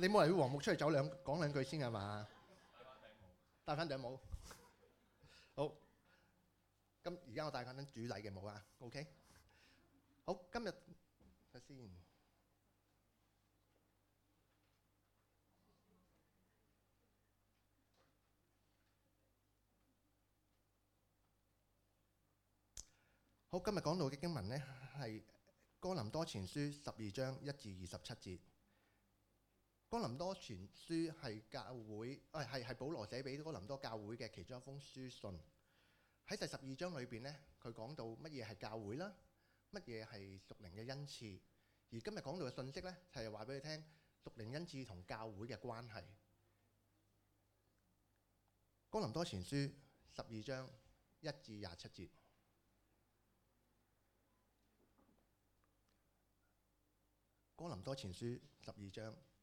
你冇人要黃木出嚟走兩講兩句先係嘛？戴翻頂帽。好，咁而家我戴緊主禮嘅帽啊，OK。好，今日睇先。好，今日講到嘅經文呢，係哥林多前書十二章一至二十七節。哥林多前書係教會，誒係係保羅寫俾哥林多教會嘅其中一封書信。喺第十二章裏邊呢，佢講到乜嘢係教會啦，乜嘢係屬靈嘅恩賜。而今日講到嘅信息呢，就係話俾你聽屬靈恩賜同教會嘅關係。哥林多前書十二章一至廿七節。哥林多前書十二章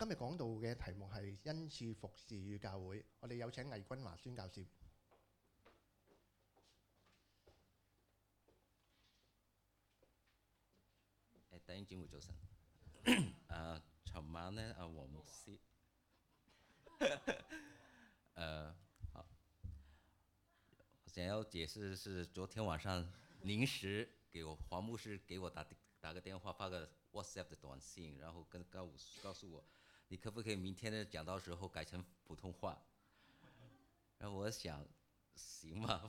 今日講到嘅題目係恩賜服侍與教會，我哋有請魏君華宣教士。誒，弟兄姊妹早晨。誒，尋晚咧，阿黃牧師，誒，好，想要解釋是昨天晚上臨時給我黃牧師給我打打個電話，發個 WhatsApp 的短信，然後跟告告訴我。你可不可以明天的讲？到时候改成普通话？然后我想，行吧。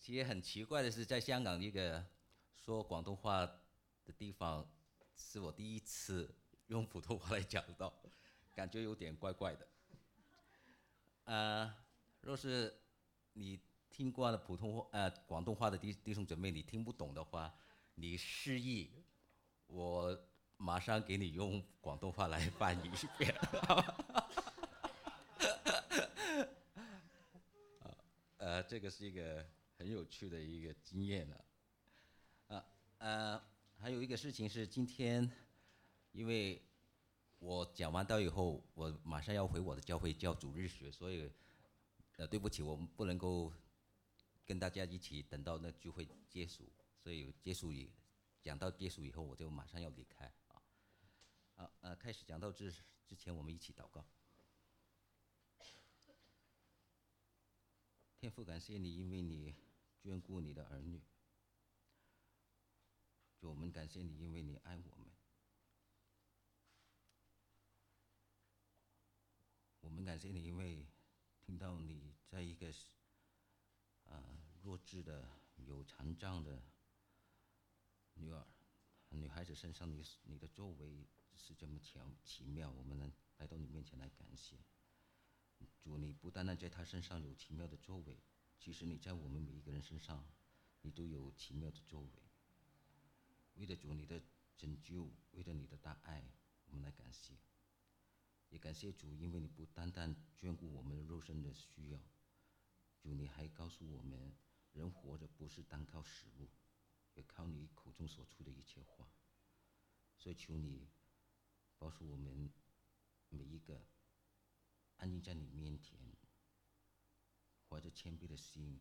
其实很奇怪的是，在香港一个说广东话的地方，是我第一次用普通话来讲到，感觉有点怪怪的。呃，若是你听惯了普通话呃广东话的弟弟兄姊妹，你听不懂的话，你示意我马上给你用广东话来翻译一遍。呃，这个是一个很有趣的一个经验了。啊呃，还有一个事情是，今天因为我讲完道以后，我马上要回我的教会教主日学，所以呃，对不起，我们不能够跟大家一起等到那聚会结束，所以结束以讲到结束以后，我就马上要离开啊。啊呃，开始讲到之之前，我们一起祷告。天父，感谢你，因为你眷顾你的儿女。主，我们感谢你，因为你爱我们。我们感谢你，因为听到你在一个啊、弱智的、有残障的女儿、女孩子身上你，你的作为是这么奇奇妙，我们能来到你面前来感谢。主，你不单单在他身上有奇妙的作为，其实你在我们每一个人身上，你都有奇妙的作为。为了主你的拯救，为了你的大爱，我们来感谢。也感谢主，因为你不单单眷顾我们肉身的需要，主你还告诉我们，人活着不是单靠食物，也靠你口中所出的一切话。所以求你保守我们每一个安静在你面前，怀着谦卑的心，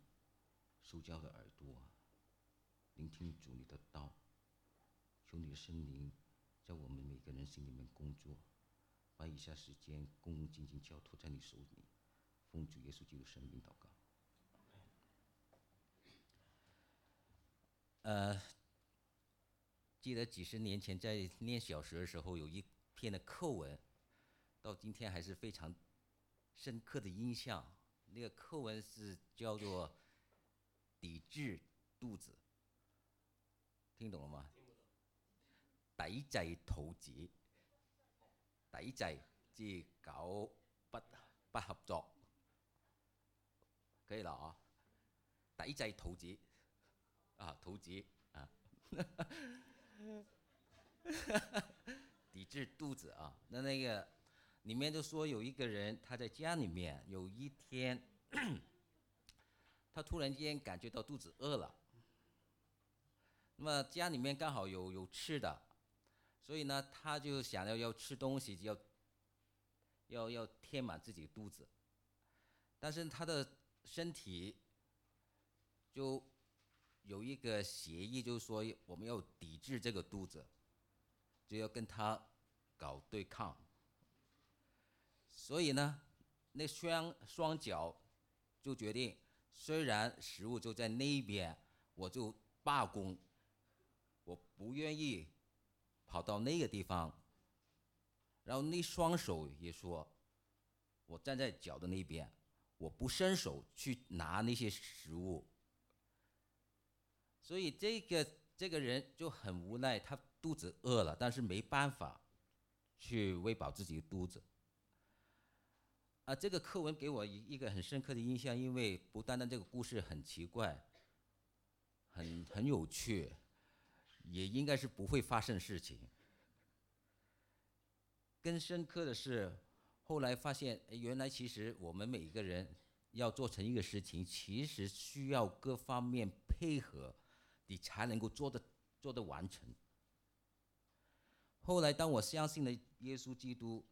受教的耳朵，聆听主你的道。求你的圣灵在我们每个人心里面工作，把以下时间恭恭敬敬交托在你手里，奉主耶稣基督圣名祷告。呃，记得几十年前在念小学的时候，有一篇的课文，到今天还是非常深刻的印象。那个课文是叫做“抵制肚子”，听懂了吗？抵制肚子，抵制即搞不不合作，可以了啊！抵制肚子啊，肚子啊，抵制肚子啊。那那个里面就说有一个人他在家里面，有一天他突然间感觉到肚子饿了，那么家里面刚好有有吃的。所以呢，他就想要要吃东西，要要要填满自己肚子，但是他的身体就有一个协议，就是说我们要抵制这个肚子，就要跟他搞对抗。所以呢，那双双脚就决定，虽然食物就在那边，我就罢工，我不愿意。跑到那个地方，然后那双手也说：“我站在脚的那边，我不伸手去拿那些食物。”所以这个这个人就很无奈，他肚子饿了，但是没办法去喂饱自己的肚子。啊，这个课文给我一个很深刻的印象，因为不单单这个故事很奇怪，很很有趣。也应该是不会发生事情。更深刻的是，后来发现，原来其实我们每一个人要做成一个事情，其实需要各方面配合，你才能够做的做的完成。后来，当我相信了耶稣基督，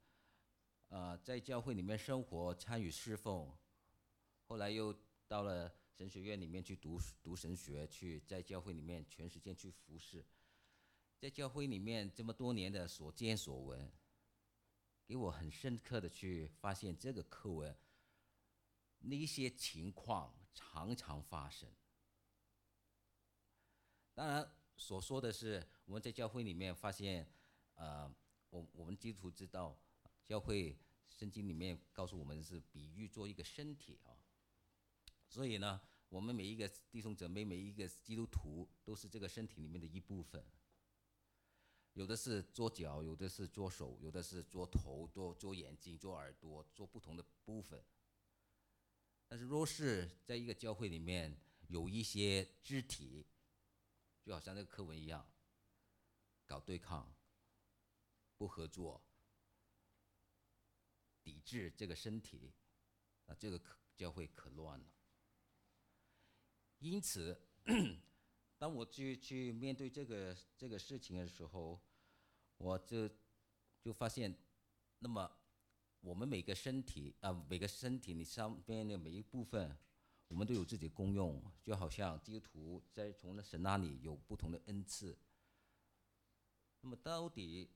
呃，在教会里面生活、参与侍奉，后来又到了。神学院里面去读读神学，去在教会里面全时间去服侍，在教会里面这么多年的所见所闻，给我很深刻的去发现这个课文，那些情况常常发生。当然，所说的是我们在教会里面发现，呃，我我们基督徒知道，教会圣经里面告诉我们是比喻做一个身体啊。所以呢，我们每一个弟兄姊妹，每一个基督徒，都是这个身体里面的一部分。有的是做脚，有的是做手，有的是做头、做做眼睛、做耳朵，做不同的部分。但是，若是在一个教会里面有一些肢体，就好像那个课文一样，搞对抗、不合作、抵制这个身体，那这个可教会可乱了。因此，当我去去面对这个这个事情的时候，我就就发现，那么我们每个身体啊、每个身体你上边的每一部分，我们都有自己的功用，就好像基督徒在从那神那里有不同的恩赐。那么到底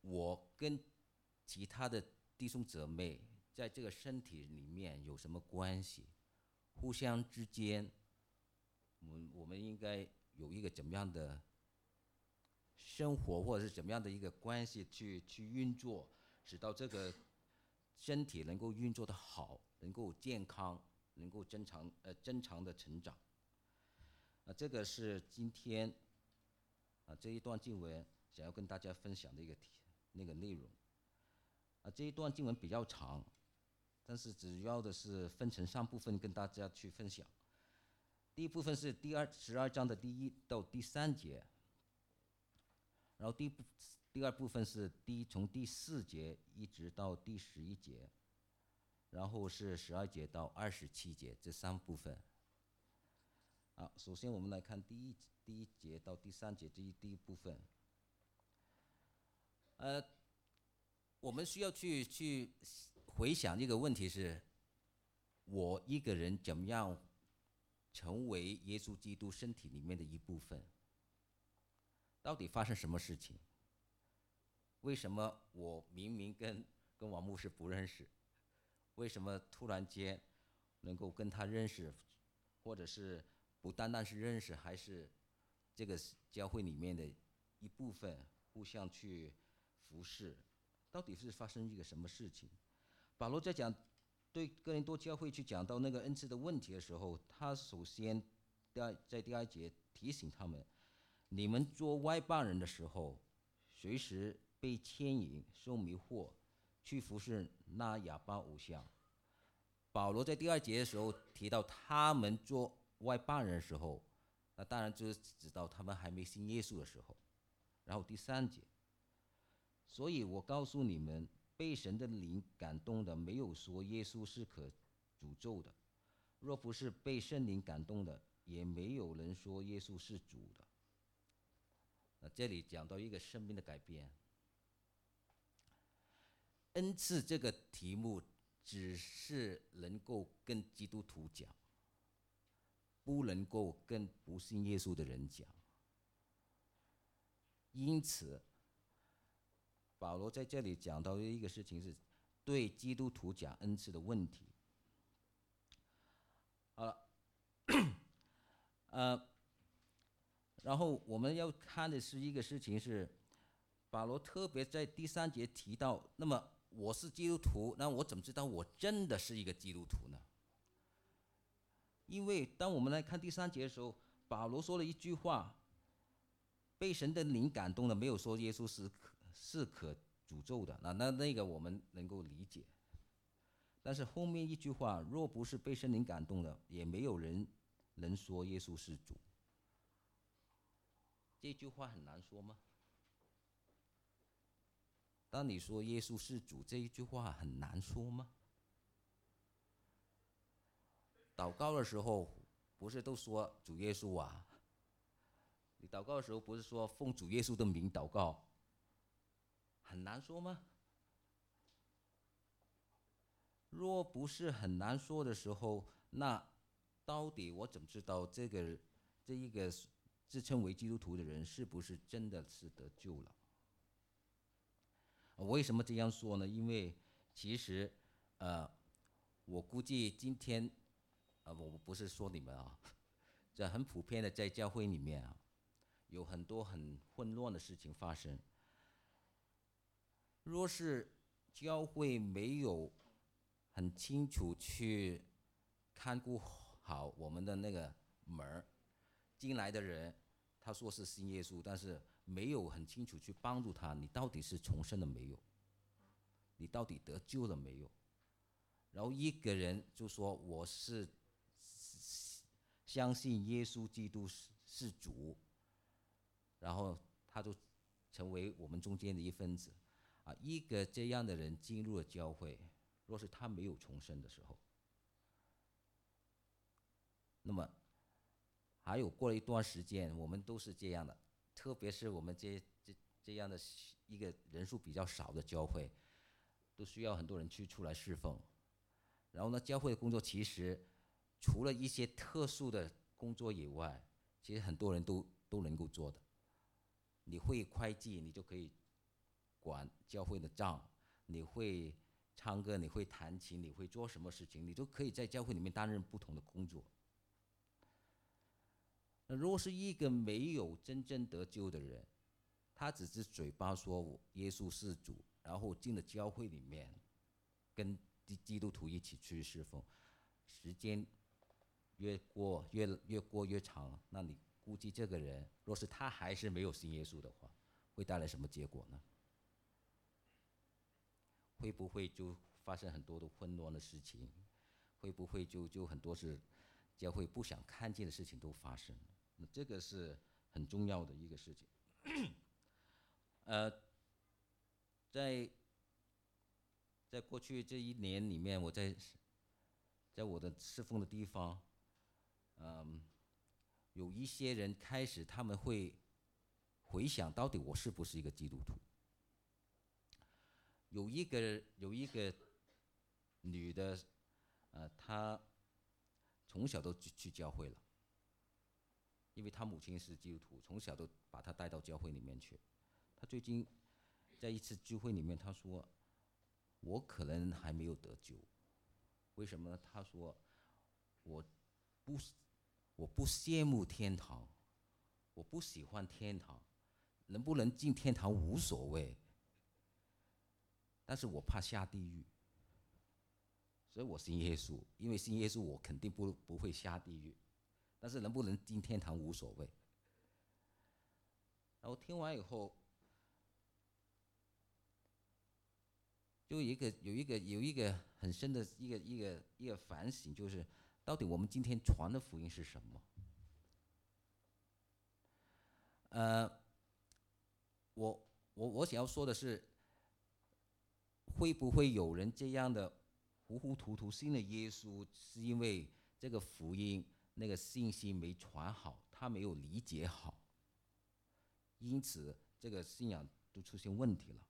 我跟其他的弟兄姊妹在这个身体里面有什么关系？互相之间，我们我们应该有一个怎么样的生活，或者是怎么样的一个关系去去运作，使到这个身体能够运作的好，能够健康，能够正常呃正常的成长。啊，这个是今天啊这一段经文想要跟大家分享的一个题那个内容。啊，这一段经文比较长，但是主要的是分成三部分跟大家去分享。第一部分是第二十二章的第一到第三节，然后第部第二部分是第一从第四节一直到第十一节，然后是十二节到二十七节这三部分。好，首先我们来看第一第一节到第三节这一第一部分。呃，我们需要去去回想一个问题是：我一个人怎么样成为耶稣基督身体里面的一部分？到底发生什么事情？为什么我明明跟跟王牧师不认识，为什么突然间能够跟他认识，或者是不单单是认识，还是这个教会里面的一部分，互相去服侍？到底是发生一个什么事情？保罗在讲对哥林多教会去讲到那个恩赐的问题的时候，他首先第二在第二节提醒他们：你们做外邦人的时候，随时被牵引、受迷惑，去服侍那哑巴偶像。保罗在第二节的时候提到他们做外邦人的时候，那当然就是指到他们还没信耶稣的时候。然后第三节。所以我告诉你们，被神的灵感动的，没有说耶稣是可诅咒的；若不是被圣灵感动的，也没有人说耶稣是主的。那这里讲到一个生命的改变。恩赐这个题目只是能够跟基督徒讲，不能够跟不信耶稣的人讲。因此。保罗在这里讲到的一个事情是，对基督徒讲恩赐的问题。好了，呃，然后我们要看的是一个事情是，保罗特别在第三节提到，那么我是基督徒，那我怎么知道我真的是一个基督徒呢？因为当我们来看第三节的时候，保罗说了一句话，被神的灵感动了，没有说耶稣是。是可诅咒的，那那那个我们能够理解。但是后面一句话，若不是被圣灵感动的，也没有人能说耶稣是主。这句话很难说吗？当你说耶稣是主这一句话很难说吗？祷告的时候不是都说主耶稣啊？你祷告的时候不是说奉主耶稣的名祷告？很难说吗？若不是很难说的时候，那到底我怎么知道这个这一个自称为基督徒的人是不是真的是得救了？为什么这样说呢？因为其实，呃，我估计今天，啊，我不是说你们啊，这很普遍的在教会里面啊，有很多很混乱的事情发生。若是教会没有很清楚去看顾好我们的那个门儿，进来的人，他说是信耶稣，但是没有很清楚去帮助他，你到底是重生了没有？你到底得救了没有？然后一个人就说我是相信耶稣基督是是主，然后他就成为我们中间的一份子。啊，一个这样的人进入了教会，若是他没有重生的时候，那么还有过了一段时间，我们都是这样的，特别是我们这这这样的一个人数比较少的教会，都需要很多人去出来侍奉。然后呢，教会的工作其实除了一些特殊的工作以外，其实很多人都都能够做的。你会会计，你就可以。管教会的账，你会唱歌，你会弹琴，你会做什么事情，你都可以在教会里面担任不同的工作。那如果是一个没有真正得救的人，他只是嘴巴说耶稣是主，然后进了教会里面，跟基基督徒一起去侍奉，时间越过越越过越长，那你估计这个人，若是他还是没有信耶稣的话，会带来什么结果呢？会不会就发生很多的混乱的事情？会不会就就很多是教会不想看见的事情都发生？那这个是很重要的一个事情。呃，在在过去这一年里面，我在在我的侍奉的地方，嗯，有一些人开始他们会回想到底我是不是一个基督徒。有一个有一个女的，呃，她从小都去去教会了，因为她母亲是基督徒，从小都把她带到教会里面去。她最近在一次聚会里面，她说：“我可能还没有得救，为什么呢？”她说：“我不我不羡慕天堂，我不喜欢天堂，能不能进天堂无所谓。”但是我怕下地狱，所以我信耶稣。因为信耶稣，我肯定不不会下地狱。但是能不能进天堂无所谓。然后听完以后，就一个有一个有一个很深的一个一个一个反省，就是到底我们今天传的福音是什么？呃，我我我想要说的是。会不会有人这样的糊糊涂涂信了耶稣，是因为这个福音那个信息没传好，他没有理解好，因此这个信仰都出现问题了。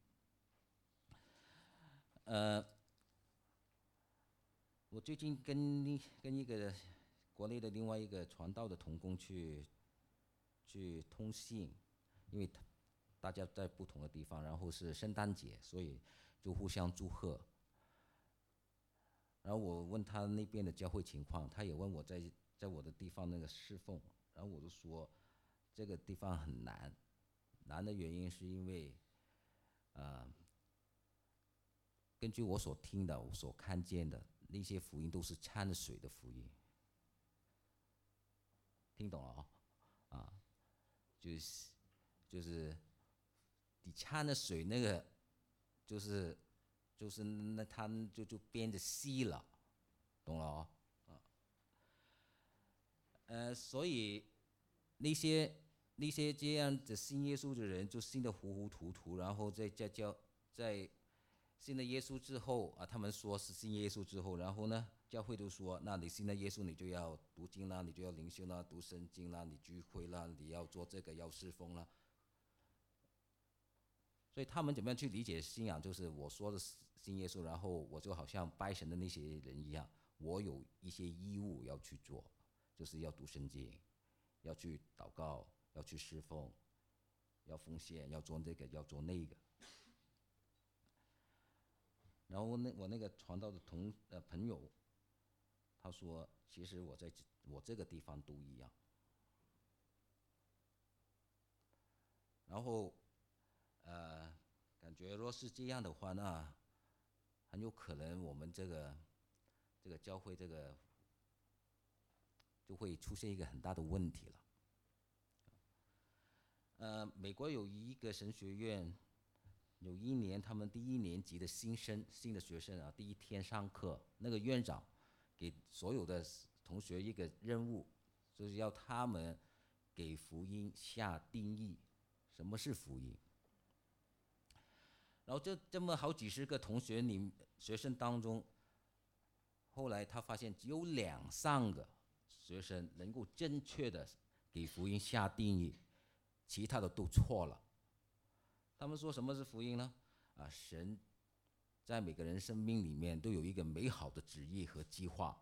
呃，我最近跟跟一个国内的另外一个传道的同工去去通信，因为大家在不同的地方，然后是圣诞节，所以。就互相祝贺，然后我问他那边的教会情况，他也问我在在我的地方那个侍奉，然后我就说这个地方很难，难的原因是因为，呃，根据我所听的、我所看见的那些福音都是掺着水的福音，听懂了啊？啊，就是就是你掺着水那个。就是，就是那他就就变得稀了，懂了哦，呃，所以那些那些这样的信耶稣的人就信得糊糊涂涂，然后在在教在信了耶稣之后啊，他们说是信耶稣之后，然后呢，教会都说，那你信了耶稣，你就要读经啦，你就要灵修啦，读圣经啦，你聚会啦，你要做这个要侍奉啦。所以他们怎么样去理解信仰？就是我说的信耶稣，然后我就好像拜神的那些人一样，我有一些义务要去做，就是要读圣经，要去祷告，要去侍奉，要奉献，要做这个，要做那个。然后那我那个传道的同呃朋友，他说，其实我在我这个地方都一样。然后。呃，感觉若是这样的话，那很有可能我们这个这个教会这个就会出现一个很大的问题了。呃，美国有一个神学院，有一年他们第一年级的新生新的学生啊，第一天上课，那个院长给所有的同学一个任务，就是要他们给福音下定义，什么是福音。然后这这么好几十个同学里学生当中，后来他发现只有两三个学生能够正确的给福音下定义，其他的都错了。他们说什么是福音呢？啊，神在每个人生命里面都有一个美好的旨意和计划。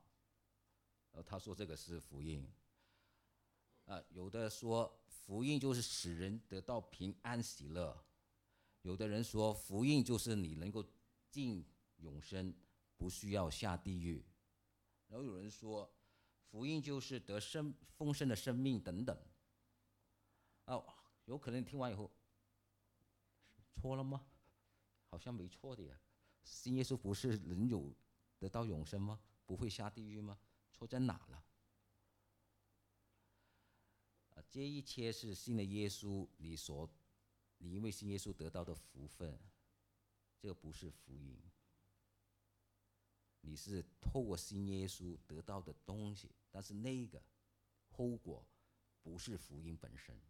然后他说这个是福音。啊，有的说福音就是使人得到平安喜乐。有的人说福音就是你能够进永生，不需要下地狱。然后有人说福音就是得生丰盛的生命等等。哦，有可能听完以后错了吗？好像没错的呀。信耶稣不是能有得到永生吗？不会下地狱吗？错在哪了？啊，这一切是信了耶稣，你所。你因为信耶稣得到的福分，这个不是福音。你是透过信耶稣得到的东西，但是那个后果不是福音本身。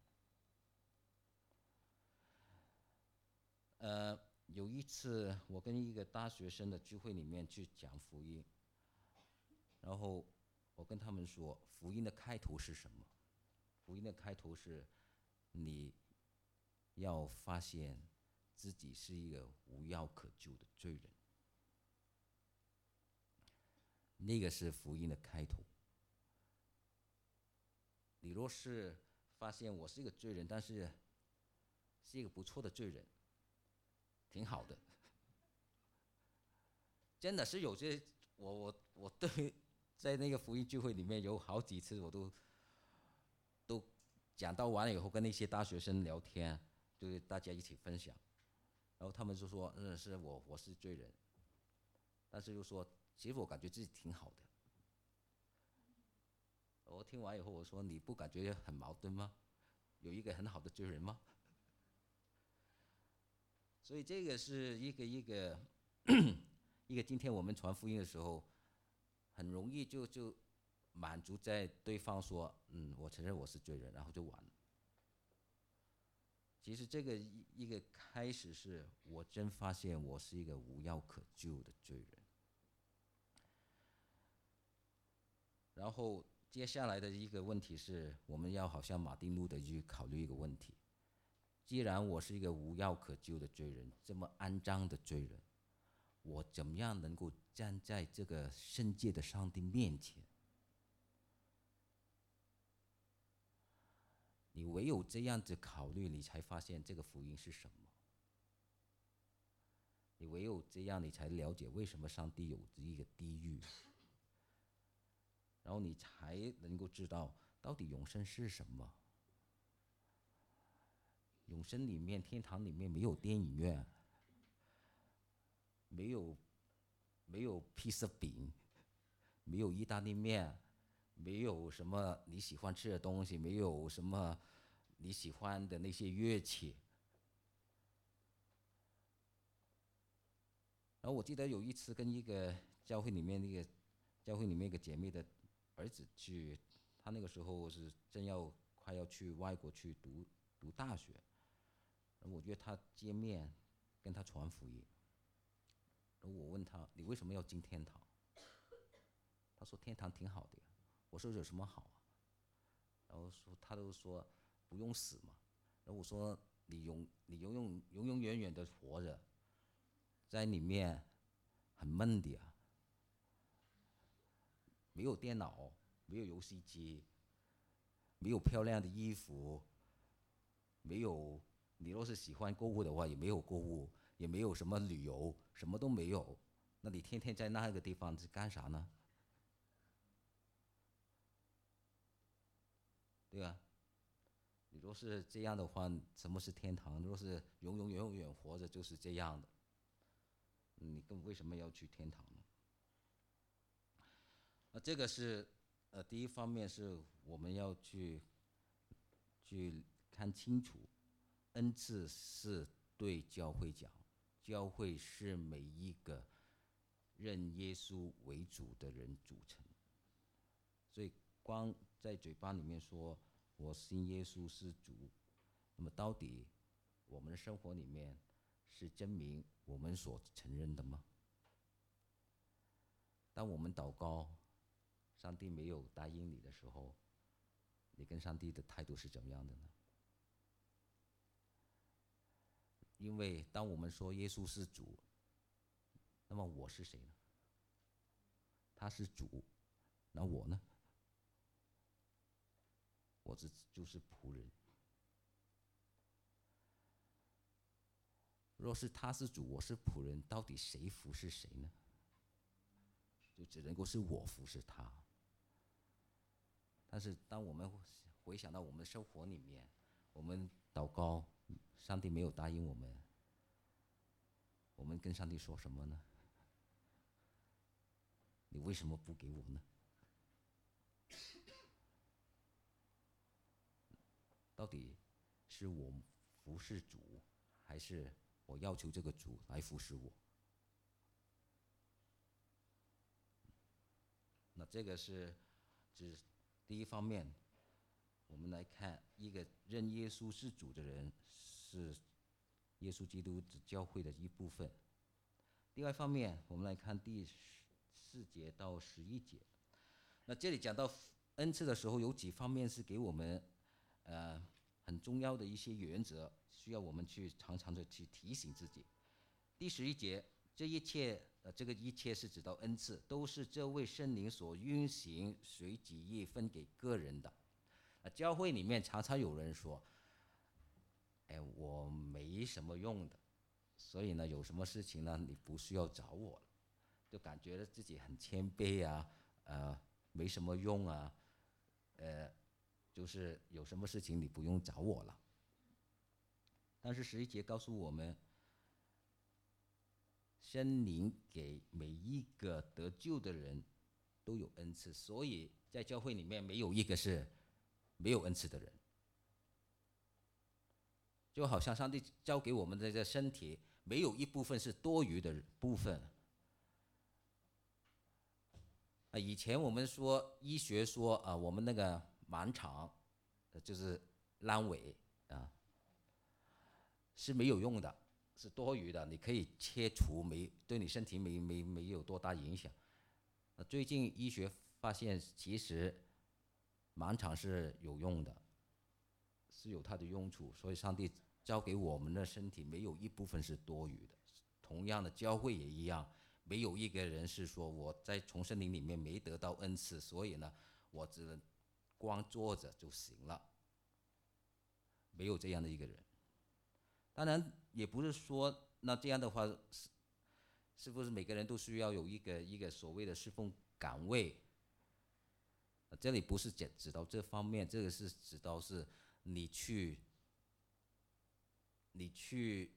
呃，有一次我跟一个大学生的聚会里面去讲福音，然后我跟他们说，福音的开头是什么？福音的开头是你。要发现自己是一个无药可救的罪人，那个是福音的开头。你若是发现我是一个罪人，但是是一个不错的罪人，挺好的。真的是有些我我我对在那个福音聚会里面有好几次我都都讲到完了以后跟那些大学生聊天。就是大家一起分享，然后他们就说：“嗯，是我，我是罪人。”但是又说：“其实我感觉自己挺好的。”我听完以后，我说：“你不感觉很矛盾吗？有一个很好的罪人吗？”所以这个是一个一个一个，今天我们传福音的时候，很容易就就满足在对方说：“嗯，我承认我是罪人。”然后就完了。其实这个一一个开始是我真发现我是一个无药可救的罪人，然后接下来的一个问题是，我们要好像马丁路德去考虑一个问题：既然我是一个无药可救的罪人，这么肮脏的罪人，我怎么样能够站在这个圣洁的上帝面前？你唯有这样子考虑，你才发现这个福音是什么。你唯有这样，你才了解为什么上帝有这一个地狱，然后你才能够知道到底永生是什么。永生里面，天堂里面没有电影院，没有没有披萨饼，没有意大利面。没有什么你喜欢吃的东西，没有什么你喜欢的那些乐器。然后我记得有一次跟一个教会里面那个教会里面一个姐妹的儿子去，他那个时候是正要快要去外国去读读大学，然后我约他见面，跟他传福音。然后我问他：“你为什么要进天堂？”他说：“天堂挺好的。”我说有什么好啊？然后说他都说不用死嘛。然后我说你永你永永永永远远的活着，在里面很闷的啊，没有电脑，没有游戏机，没有漂亮的衣服，没有你若是喜欢购物的话，也没有购物，也没有什么旅游，什么都没有。那你天天在那个地方是干啥呢？对吧？你若是这样的话，什么是天堂？若是永永远永远活着就是这样的，你更为什么要去天堂呢？那这个是呃，第一方面是我们要去去看清楚，恩赐是对教会讲，教会是每一个认耶稣为主的人组成，所以光在嘴巴里面说我信耶稣是主，那么到底我们的生活里面是证明我们所承认的吗？当我们祷告，上帝没有答应你的时候，你跟上帝的态度是怎么样的呢？因为当我们说耶稣是主，那么我是谁呢？他是主，那我呢？我只就是仆人。若是他是主，我是仆人，到底谁服侍谁呢？就只能够是我服侍他。但是当我们回想到我们的生活里面，我们祷告，上帝没有答应我们，我们跟上帝说什么呢？你为什么不给我呢？到底是我服侍主，还是我要求这个主来服侍我？那这个是只第一方面，我们来看一个认耶稣是主的人是耶稣基督教会的一部分。第二方面，我们来看第四节到十一节。那这里讲到恩赐的时候，有几方面是给我们呃很重要的一些原则，需要我们去常常的去提醒自己。第十一节，这一切。呃，这个一切是指到恩赐，都是这位圣灵所运行，随己意分给个人的。啊，教会里面常常有人说：“哎，我没什么用的，所以呢，有什么事情呢，你不需要找我了。”就感觉自己很谦卑啊，呃，没什么用啊，呃，就是有什么事情你不用找我了。但是十一节告诉我们。圣灵给每一个得救的人都有恩赐，所以在教会里面没有一个是没有恩赐的人。就好像上帝交给我们的这身体，没有一部分是多余的部分。啊，以前我们说医学说啊，我们那个盲肠，就是阑尾啊，是没有用的。是多余的，你可以切除，没对你身体没没没有多大影响。那最近医学发现，其实盲肠是有用的，是有它的用处。所以上帝交给我们的身体没有一部分是多余的。同样的，教会也一样，没有一个人是说我在重生灵里面没得到恩赐，所以呢，我只能光坐着就行了。没有这样的一个人。当然。也不是说，那这样的话是是不是每个人都需要有一个一个所谓的侍奉岗位？这里不是指指到这方面，这个是指到是你去你去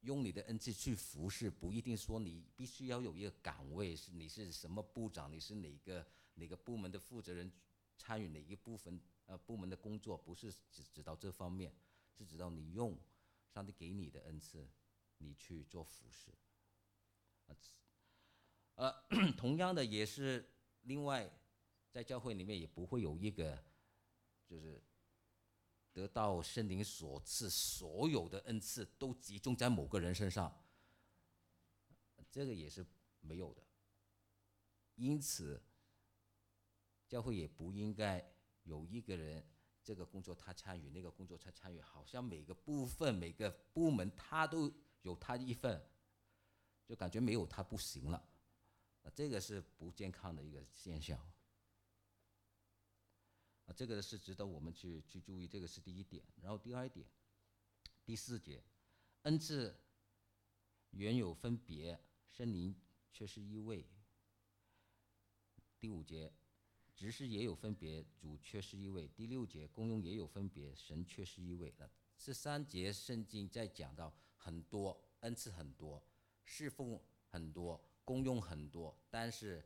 用你的恩赐去服侍，不一定说你必须要有一个岗位，是你是什么部长，你是哪个哪个部门的负责人，参与哪一部分呃部门的工作，不是只指到这方面，是指到你用。上帝给你的恩赐，你去做服饰。呃，同样的也是另外，在教会里面也不会有一个，就是得到圣灵所赐所有的恩赐都集中在某个人身上，这个也是没有的。因此，教会也不应该有一个人。这个工作他参与，那个工作他参与，好像每个部分、每个部门他都有他一份，就感觉没有他不行了，啊，这个是不健康的一个现象。啊，这个是值得我们去去注意，这个是第一点。然后第二点，第四节，恩赐原有分别，圣灵却是一位。第五节。执事也有分别，主却是一位。第六节，公用也有分别，神却是一位。那这三节圣经在讲到很多恩赐很多，侍奉很多，功用很多，但是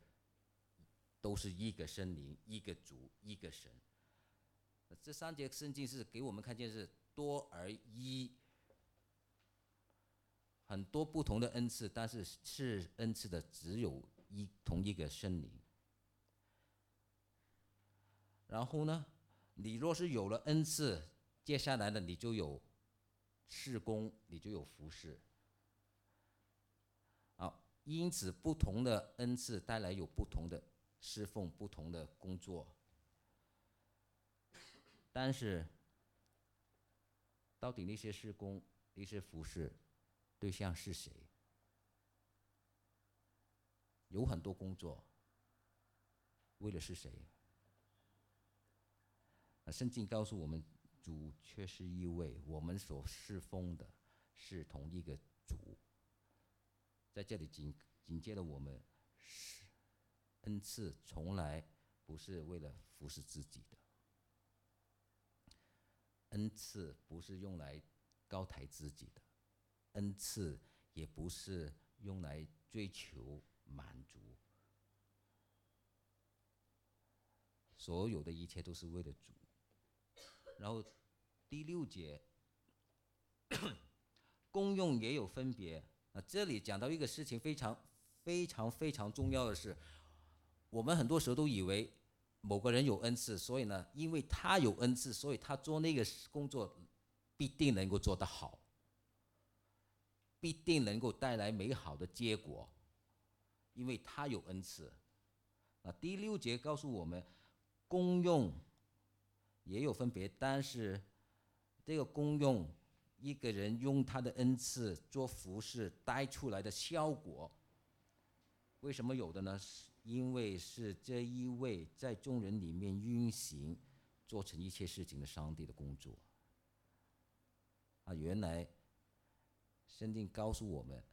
都是一个生灵、一个主、一个神。这三节圣经是给我们看见是多而一，很多不同的恩赐，但是是恩赐的只有一同一个生灵。然后呢，你若是有了恩赐，接下来呢，你就有事工，你就有服侍。啊，因此不同的恩赐带来有不同的侍奉，不同的工作。但是，到底那些施工、那些服饰对象是谁？有很多工作，为的是谁？圣经告诉我们，主却是一位，我们所侍奉的是同一个主。在这里紧紧接着我们是恩赐，从来不是为了服侍自己的。恩赐不是用来高抬自己的，恩赐也不是用来追求满足。所有的一切都是为了主。然后第六节，功用也有分别啊。这里讲到一个事情，非常非常非常重要的是，我们很多时候都以为某个人有恩赐，所以呢，因为他有恩赐，所以他做那个工作必定能够做得好，必定能够带来美好的结果，因为他有恩赐。啊，第六节告诉我们，功用。也有分别，但是这个功用，一个人用他的恩赐做服饰带出来的效果，为什么有的呢？是因为是这一位在众人里面运行，做成一切事情的上帝的工作。啊，原来圣经告诉我们，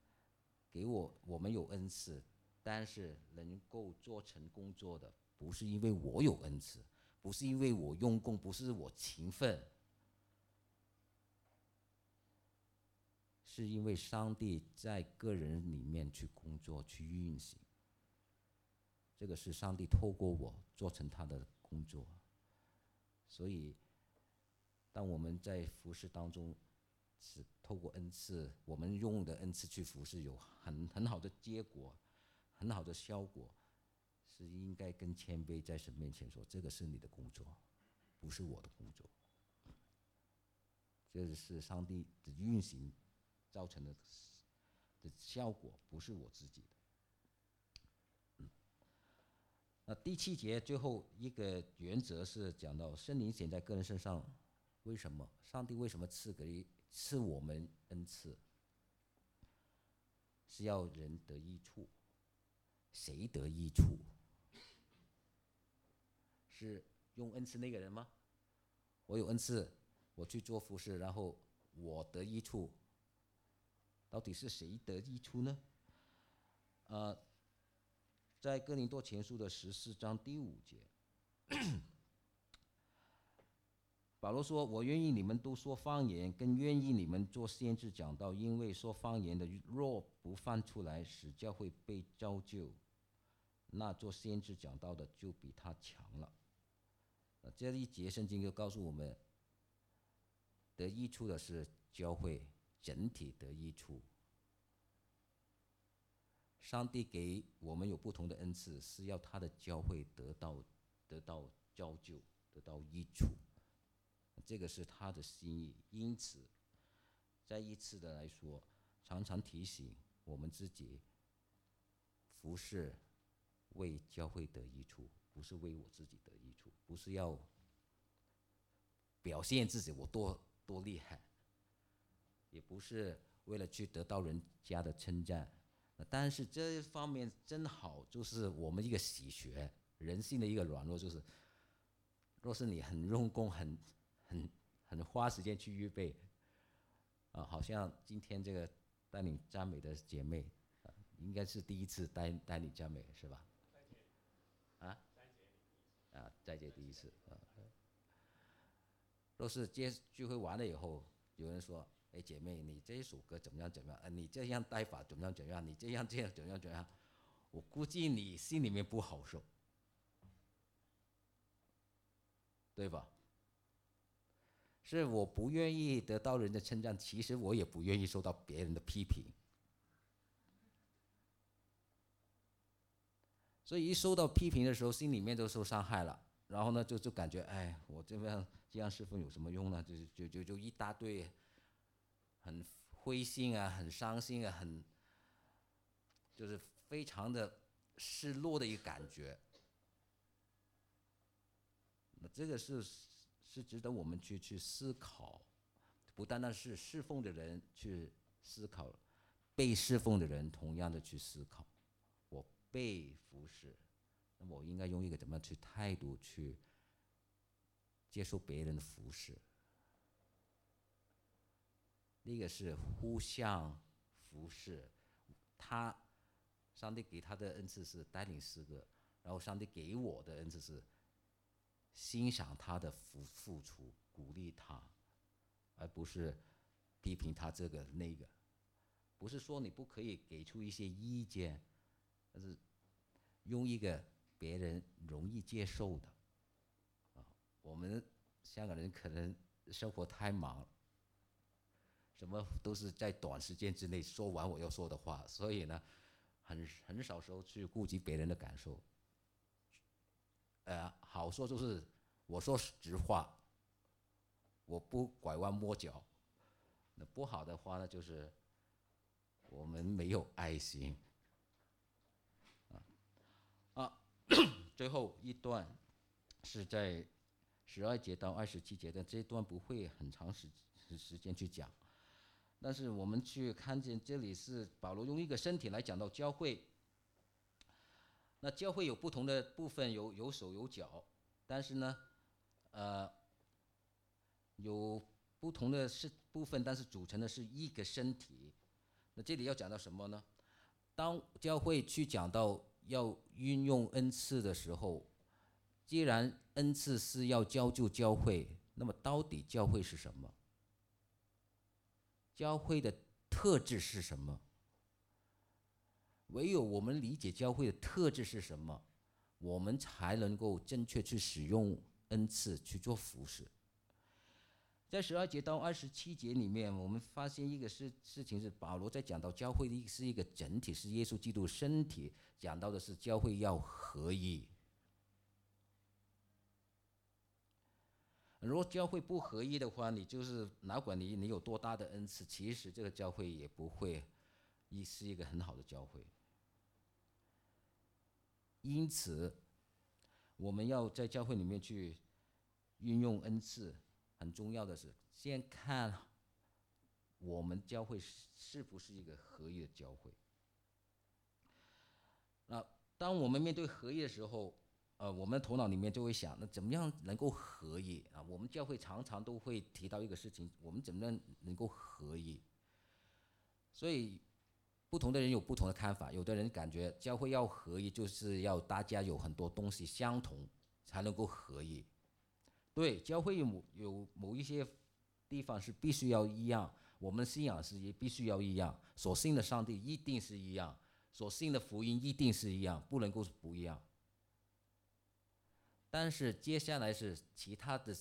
给我我们有恩赐，但是能够做成工作的，不是因为我有恩赐。不是因为我用功，不是我勤奋，是因为上帝在个人里面去工作、去运行。这个是上帝透过我做成他的工作。所以，当我们在服侍当中，是透过恩赐，我们用的恩赐去服侍，有很很好的结果，很好的效果。是应该跟谦卑在神面前说：“这个是你的工作，不是我的工作。这是上帝的运行造成的的效果，不是我自己的。”嗯那第七节最后一个原则是讲到圣灵显在个人身上，为什么？上帝为什么赐给赐我们恩赐？是要人得益处，谁得益处？是用恩赐那个人吗？我有恩赐，我去做服饰，然后我得益处。到底是谁得益处呢？呃，在哥林多前书的十四章第五节，保罗说：“我愿意你们都说方言，更愿意你们做先知讲道，因为说方言的若不放出来，使教会被造就，那做先知讲道的就比他强了。”这一节圣经就告诉我们，得益处的是教会整体得益处。上帝给我们有不同的恩赐，是要他的教会得到得到教救，得到益处。这个是他的心意。因此，再一次的来说，常常提醒我们自己，服侍为教会得益处。不是为我自己得益处，不是要表现自己我多多厉害，也不是为了去得到人家的称赞。但是这方面真好，就是我们一个喜学人性的一个软弱，就是若是你很用功、很很很花时间去预备，啊，好像今天这个带领赞美的姐妹，应该是第一次带带领赞美，是吧？啊再见第一次啊。都是接聚会完了以后有人说哎姐妹你这首歌怎么样怎么样啊你这样带法怎么样怎么样你这样这样怎样怎样我估计你心里面不好受对吧？是我不愿意得到人的称赞其实我也不愿意受到别人的批评所以一受到批评的时候，心里面就受伤害了，然后呢，就就感觉，哎，我这样这样侍奉有什么用呢？就就就就一大堆，很灰心啊，很伤心啊，很，就是非常的失落的一个感觉。那这个是是值得我们去去思考，不单单是侍奉的人去思考，被侍奉的人同样的去思考。被服侍，那么我应该用一个怎么样去态度去接受别人的服侍？那个是互相服侍，他上帝给他的恩赐是带领诗歌，然后上帝给我的恩赐是欣赏他的付付出，鼓励他，而不是批评他这个那个，不是说你不可以给出一些意见。但是，用一个别人容易接受的，啊，我们香港人可能生活太忙，什么都是在短时间之内说完我要说的话，所以呢，很很少时候去顾及别人的感受。呃，好说就是我说实话，我不拐弯抹角；那不好的话呢，就是我们没有爱心。最后一段是在十二节到二十七节的这一段不会很长时时间去讲，但是我们去看见这里是保罗用一个身体来讲到教会。那教会有不同的部分，有有手有脚，但是呢，呃，有不同的是部分，但是组成的是一个身体。那这里要讲到什么呢？当教会去讲到。要运用恩赐的时候，既然恩赐是要教就教会，那么到底教会是什么？教会的特质是什么？唯有我们理解教会的特质是什么，我们才能够正确去使用恩赐去做服饰。在十二节到二十七节里面，我们发现一个事事情是保罗在讲到教会的是一个整体，是耶稣基督身体，讲到的是教会要合一。如果教会不合一的话，你就是哪管你你有多大的恩赐，其实这个教会也不会一是一个很好的教会。因此，我们要在教会里面去运用恩赐。很重要的是，先看我们教会是不是一个合一的教会。那当我们面对合一的时候，呃，我们头脑里面就会想，那怎么样能够合一啊？我们教会常常都会提到一个事情，我们怎么样能够合一？所以，不同的人有不同的看法。有的人感觉教会要合一，就是要大家有很多东西相同，才能够合一。对，教会有某有某一些地方是必须要一样，我们信仰是也必须要一样，所信的上帝一定是一样，所信的福音一定是一样，不能够不一样。但是接下来是其他的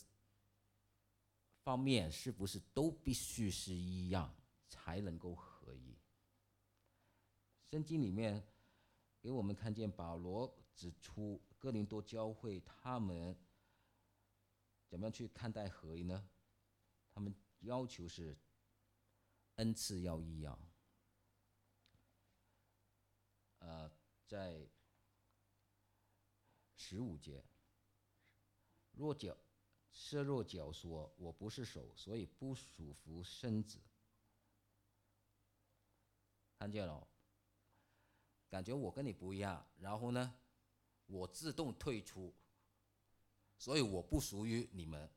方面，是不是都必须是一样才能够合一？圣经里面给我们看见保罗指出，哥林多教会他们。怎么样去看待合一呢？他们要求是恩赐要一样。呃，在十五节，若脚设若脚说我不是手，所以不属服身子。看见了，感觉我跟你不一样，然后呢，我自动退出。所以我不属于你们，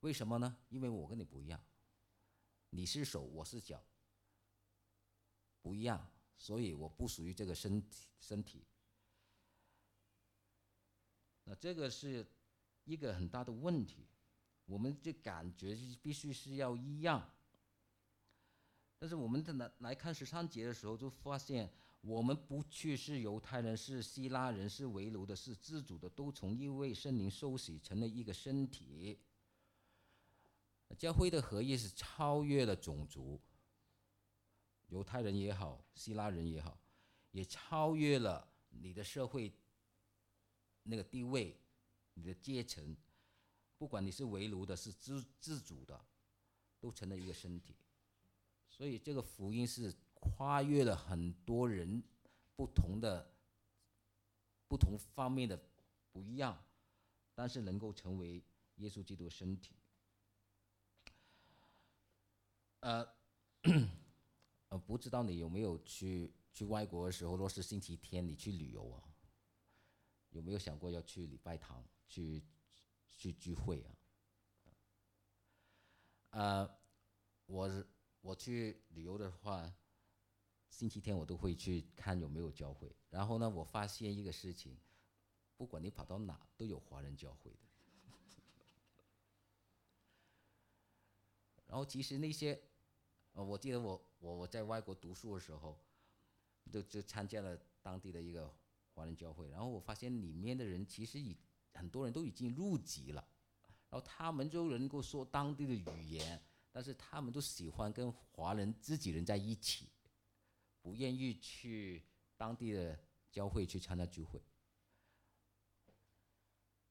为什么呢？因为我跟你不一样，你是手，我是脚，不一样，所以我不属于这个身体身体。那这个是一个很大的问题，我们这感觉必须是要一样，但是我们在来来看十三节的时候，就发现我们不去是犹太人，是希腊人，是为奴的，是自主的，都从一位圣灵受洗，成了一个身体。教会的合一是超越了种族，犹太人也好，希腊人也好，也超越了你的社会那个地位，你的阶层，不管你是为奴的，是自自主的，都成了一个身体。所以这个福音是跨越了很多人不同的、不同方面的不一样，但是能够成为耶稣基督身体。呃，呃，不知道你有没有去去外国的时候，若是星期天你去旅游啊，有没有想过要去礼拜堂去去聚会啊？呃，我我去旅游的话，星期天我都会去看有没有教会。然后呢，我发现一个事情，不管你跑到哪，都有华人教会的。然后其实那些，呃，我记得我我我在外国读书的时候，就就参加了当地的一个华人教会。然后我发现里面的人其实已很多人都已经入籍了，然后他们就能够说当地的语言。但是他们都喜欢跟华人自己人在一起，不愿意去当地的教会去参加聚会。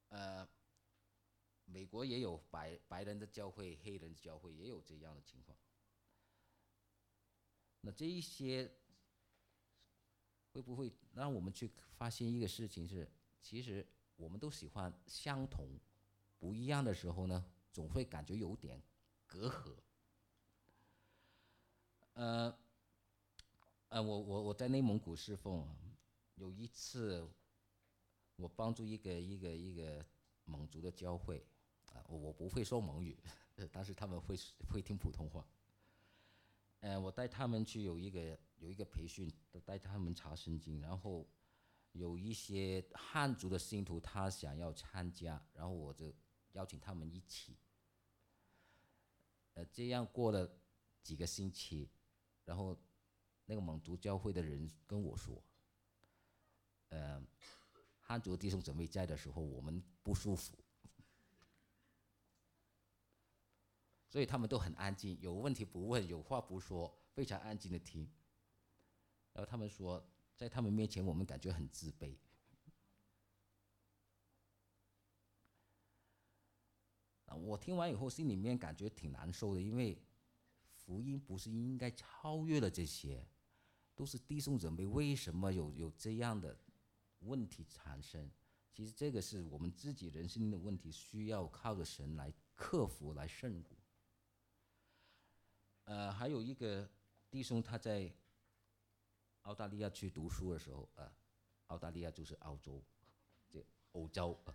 呃，美国也有白白人的教会、黑人的教会，也有这样的情况。那这一些会不会让我们去发现一个事情是，其实我们都喜欢相同，不一样的时候呢，总会感觉有点。隔阂。呃，呃，我我我在内蒙古侍奉，有一次，我帮助一个一个一个蒙族的教会，啊，我我不会说蒙语，但是他们会会听普通话。呃，我带他们去有一个有一个培训，带他们查圣经，然后有一些汉族的信徒他想要参加，然后我就邀请他们一起。呃，这样过了几个星期，然后那个蒙族教会的人跟我说：“呃，汉族弟兄姊妹在的时候，我们不舒服，所以他们都很安静，有问题不问，有话不说，非常安静的听。然后他们说，在他们面前，我们感觉很自卑。”我听完以后，心里面感觉挺难受的，因为福音不是应该超越了这些，都是弟兄姊妹，为什么有有这样的问题产生？其实这个是我们自己人生的问题，需要靠着神来克服、来胜过。呃，还有一个弟兄他在澳大利亚去读书的时候，呃，澳大利亚就是澳洲，这欧洲。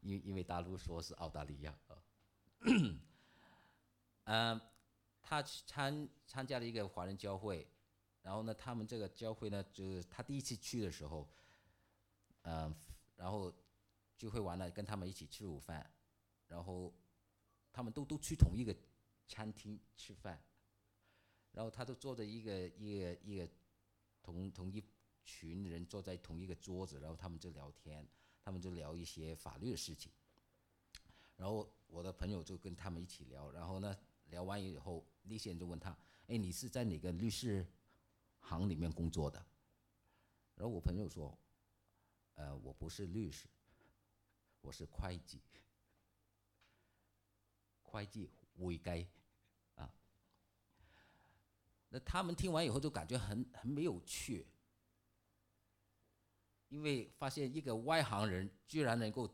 因因为大陆说是澳大利亚啊，嗯，他参参加了一个华人教会，然后呢，他们这个教会呢，就是他第一次去的时候，嗯，然后聚会完了，跟他们一起吃午饭，然后他们都都去同一个餐厅吃饭，然后他都坐着一个一个一个同同一群人坐在同一个桌子，然后他们就聊天。他们就聊一些法律的事情，然后我的朋友就跟他们一起聊，然后呢，聊完以后，那些人就问他：“哎，你是在哪个律师行里面工作的？”然后我朋友说：“呃，我不是律师，我是会计，会计会计啊。”那他们听完以后就感觉很很没有趣。因为发现一个外行人居然能够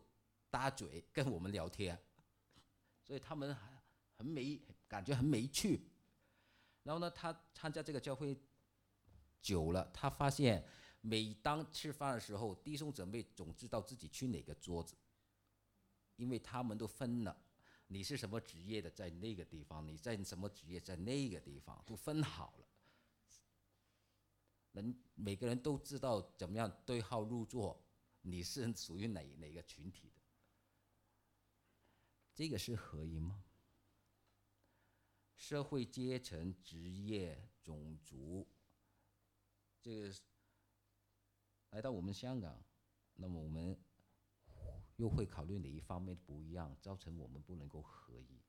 搭嘴跟我们聊天，所以他们很很没感觉很没趣。然后呢，他参加这个教会久了，他发现每当吃饭的时候，弟兄姊妹总知道自己去哪个桌子，因为他们都分了，你是什么职业的在那个地方，你在什么职业在那个地方都分好了。能每个人都知道怎么样对号入座，你是属于哪哪个群体的？这个是合一吗？社会阶层、职业、种族，这个来到我们香港，那么我们又会考虑哪一方面不一样，造成我们不能够合一？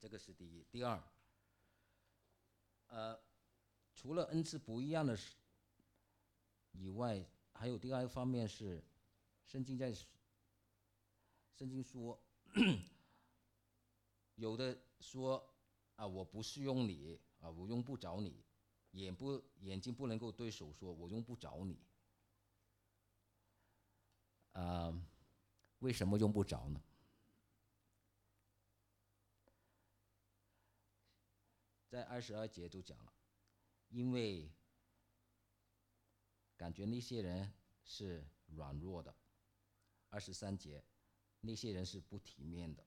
这个是第一。第二，呃，除了恩赐不一样的以外，还有第二个方面是，圣经在圣经说，有的说啊，我不是用你啊，我用不着你，眼不眼睛不能够对手说，我用不着你。啊，为什么用不着呢？在二十二节就讲了，因为感觉那些人是软弱的。二十三节，那些人是不体面的。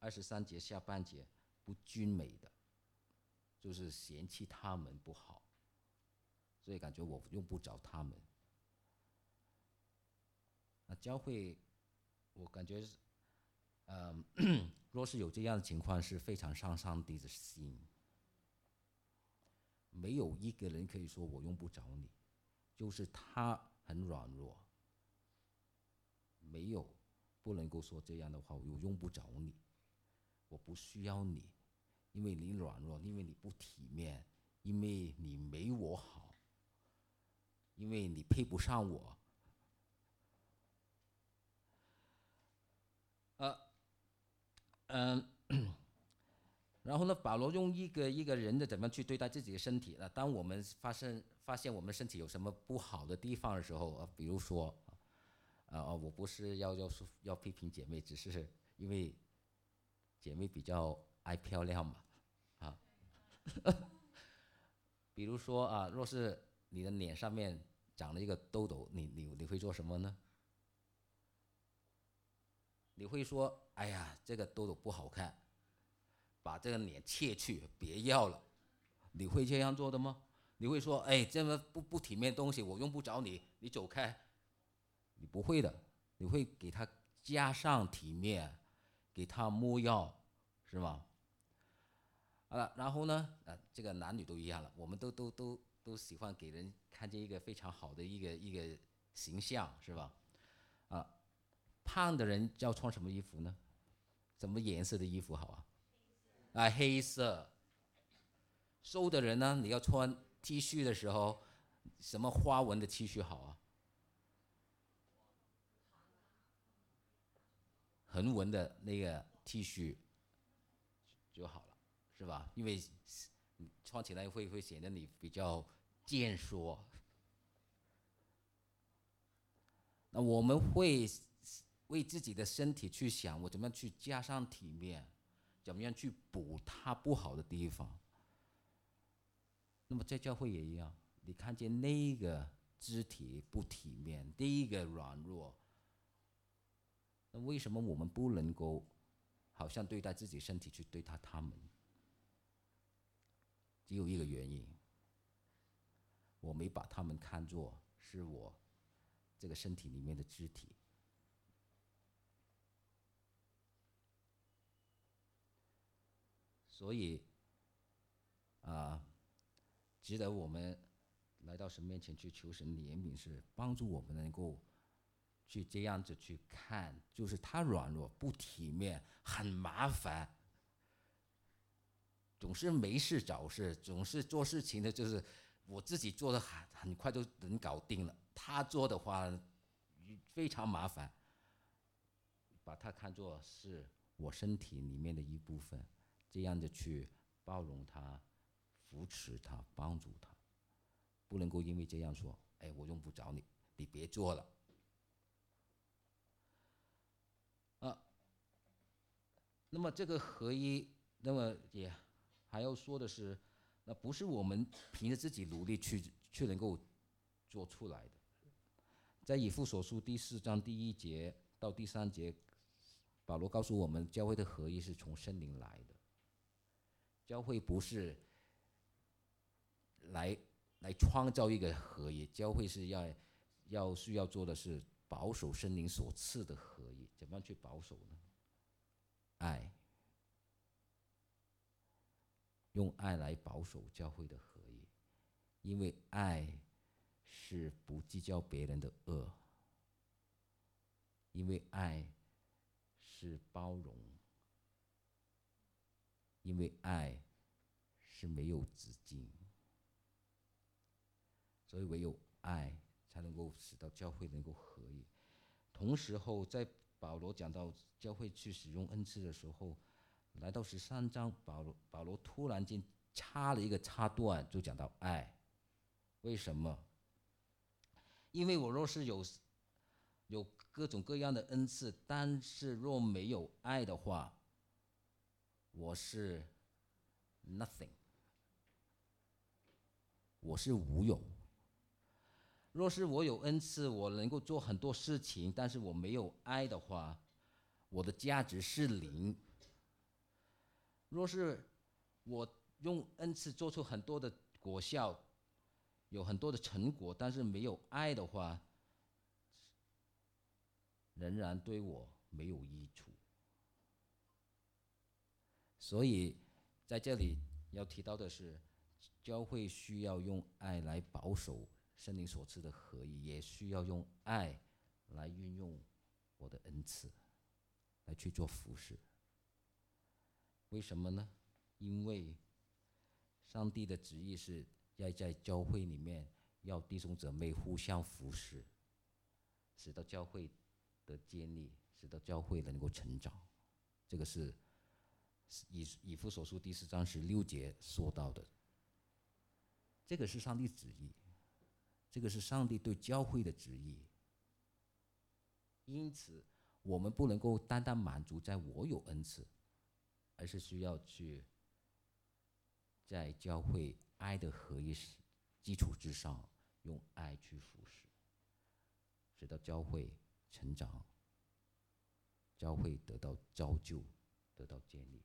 二十三节下半节不均美的，就是嫌弃他们不好，所以感觉我用不着他们。那教会，我感觉是，嗯，若是有这样的情况，是非常伤上帝的心。没有一个人可以说我用不着你，就是他很软弱。没有不能够说这样的话，我用不着你，我不需要你，因为你软弱，因为你不体面，因为你没我好，因为你配不上我。呃，嗯。然后呢，保罗用一个一个人的怎么去对待自己的身体呢？当我们发生发现我们身体有什么不好的地方的时候，呃，比如说，啊，我不是要要说要批评姐妹，只是因为姐妹比较爱漂亮嘛，啊，比如说啊，若是你的脸上面长了一个痘痘，你你你会做什么呢？你会说，哎呀，这个痘痘不好看。把这个脸切去，别要了。你会这样做的吗？你会说：“哎，这么不不体面东西，我用不着你，你走开。”你不会的，你会给他加上体面，给他摸药，是吗？啊，然后呢？啊，这个男女都一样了，我们都都都都喜欢给人看见一个非常好的一个一个形象，是吧？啊，胖的人要穿什么衣服呢？什么颜色的衣服好啊？啊，黑色。瘦的人呢？你要穿 T 恤的时候，什么花纹的 T 恤好啊？横纹的那个 T 恤就好了，是吧？因为穿起来会会显得你比较健硕。那我们会为自己的身体去想，我怎么样去加上体面？怎么样去补它不好的地方？那么在教会也一样，你看见那个肢体不体面，第一个软弱，那为什么我们不能够好像对待自己身体去对待他们？只有一个原因，我没把他们看作是我这个身体里面的肢体。所以，啊，值得我们来到神面前去求神怜悯，是帮助我们能够去这样子去看，就是他软弱不体面，很麻烦，总是没事找事，总是做事情的，就是我自己做的很很快就能搞定了，他做的话非常麻烦，把他看作是我身体里面的一部分。这样的去包容他、扶持他、帮助他，不能够因为这样说，哎，我用不着你，你别做了。啊，那么这个合一，那么也还要说的是，那不是我们凭着自己努力去去能够做出来的。在以父所书第四章第一节到第三节，保罗告诉我们，教会的合一是从圣灵来的。教会不是来来创造一个合一，教会是要要需要做的是保守圣灵所赐的合一。怎么样去保守呢？爱，用爱来保守教会的合一。因为爱是不计较别人的恶，因为爱是包容，因为爱是没有止境，所以唯有爱才能够使到教会能够合一。同时候，在保罗讲到教会去使用恩赐的时候，来到十三章，保罗保罗突然间插了一个插段，就讲到爱。为什么？因为我若是有有各种各样的恩赐，但是若没有爱的话，我是 nothing，我是无用。若是我有恩赐，我能够做很多事情，但是我没有爱的话，我的价值是零。若是我用恩赐做出很多的果效，有很多的成果，但是没有爱的话，仍然对我没有益处。所以在这里要提到的是，教会需要用爱来保守圣灵所赐的合一，也需要用爱来运用我的恩赐来去做服饰。为什么呢？因为上帝的旨意是要在教会里面，要弟兄姊妹互相服侍，使到教会的建立，使到教会能够成长。这个是以以弗所书第四章十六节说到的。这个是上帝旨意，这个是上帝对教会的旨意。因此，我们不能够单单满足在我有恩赐。而是需要去在教会爱的合一基础之上，用爱去服侍，使到教会成长，教会得到造就，得到建立，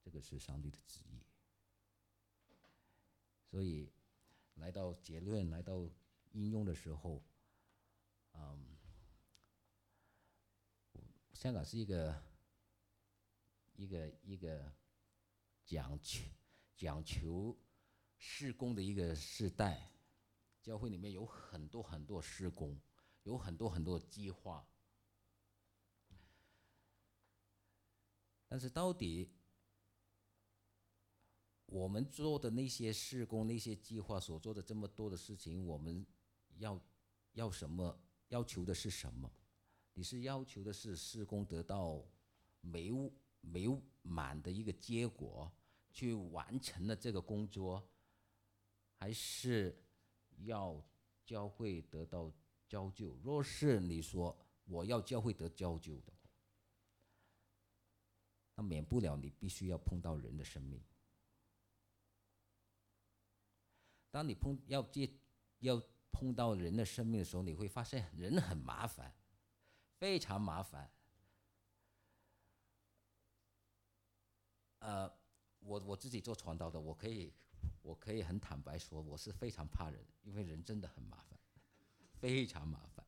这个是上帝的旨意。所以，来到结论、来到应用的时候，嗯，香港是一个。一个一个讲求讲求施工的一个时代，教会里面有很多很多施工，有很多很多计划，但是到底我们做的那些施工、那些计划所做的这么多的事情，我们要要什么？要求的是什么？你是要求的是施工得到美物？美满的一个结果，去完成了这个工作，还是要教会得到交救？若是你说我要教会得交救的，那免不了你必须要碰到人的生命。当你碰要接要碰到人的生命的时候，你会发现人很麻烦，非常麻烦。呃，我我自己做传道的，我可以，我可以很坦白说，我是非常怕人，因为人真的很麻烦，非常麻烦。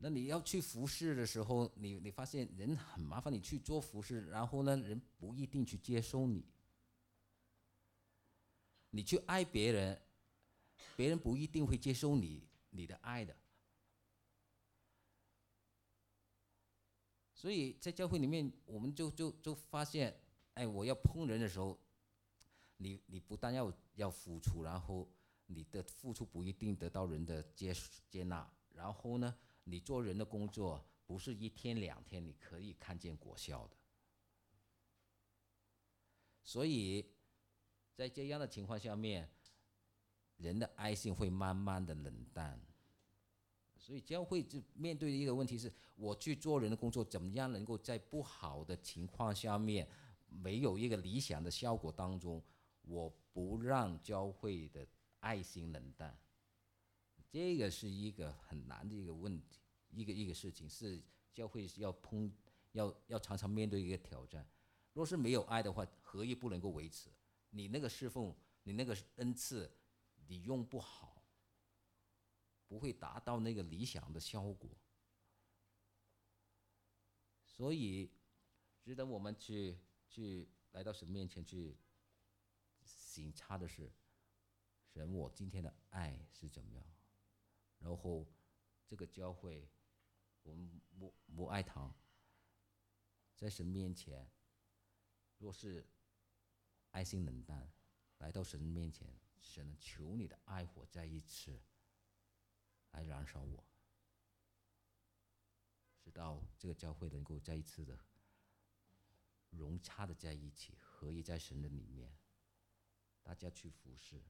那你要去服侍的时候，你你发现人很麻烦，你去做服侍，然后呢，人不一定去接收你。你去爱别人，别人不一定会接受你你的爱的。所以在教会里面，我们就就就发现，哎，我要碰人的时候，你你不但要要付出，然后你的付出不一定得到人的接接纳，然后呢，你做人的工作不是一天两天你可以看见果效的。所以在这样的情况下面，人的爱心会慢慢的冷淡。所以教会就面对的一个问题是：我去做人的工作，怎么样能够在不好的情况下面，没有一个理想的效果当中，我不让教会的爱心冷淡？这个是一个很难的一个问题，一个一个事情是教会要碰，要要常常面对一个挑战。若是没有爱的话，何以不能够维持。你那个侍奉，你那个恩赐，你用不好。不会达到那个理想的效果，所以值得我们去去来到神面前去心，差的是神我今天的爱是怎么样。然后这个教会，我们母母爱堂，在神面前，若是爱心冷淡，来到神面前，神求你的爱火再一次来燃烧我，直到这个教会能够再一次的融洽的在一起，合一在神的里面，大家去服侍，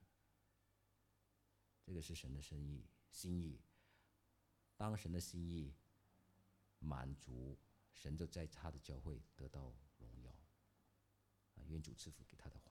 这个是神的生意心意。当神的心意满足，神就在他的教会得到原主支付给他的